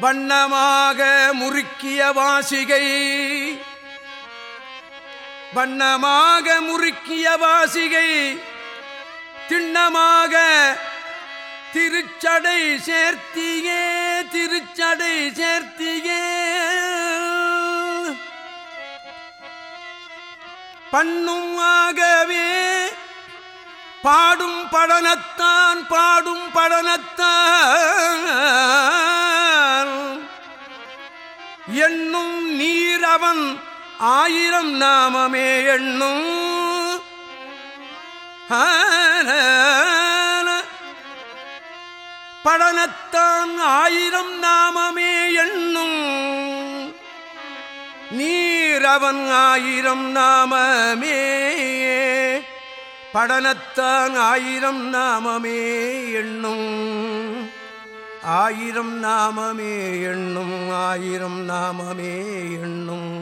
வண்ணமாக முறுக்கிய வாசிகை. வண்ணமாக முறுக்கிய வாசிகை. திண்ணமாக திருச்சடை சேர்த்தியே திருச்சடை சேர்த்தியே. பண்ணும் ஆகவே பாடும் படனத்தான் பாடும் படனத்தான். எண்ணும் நீர் அவன் ஆயிரம் நாமமே எண்ணும். படனத்தான் ஆயிரம் நாமமே எண்ணும். நீர் அவன் ஆயிரம் நாமமே. படனத்தான் ஆயிரம் நாமமே எண்ணும். ஆயிரம் நாமமே எண்ணும் ஆயிரம் நாமமே எண்ணும்.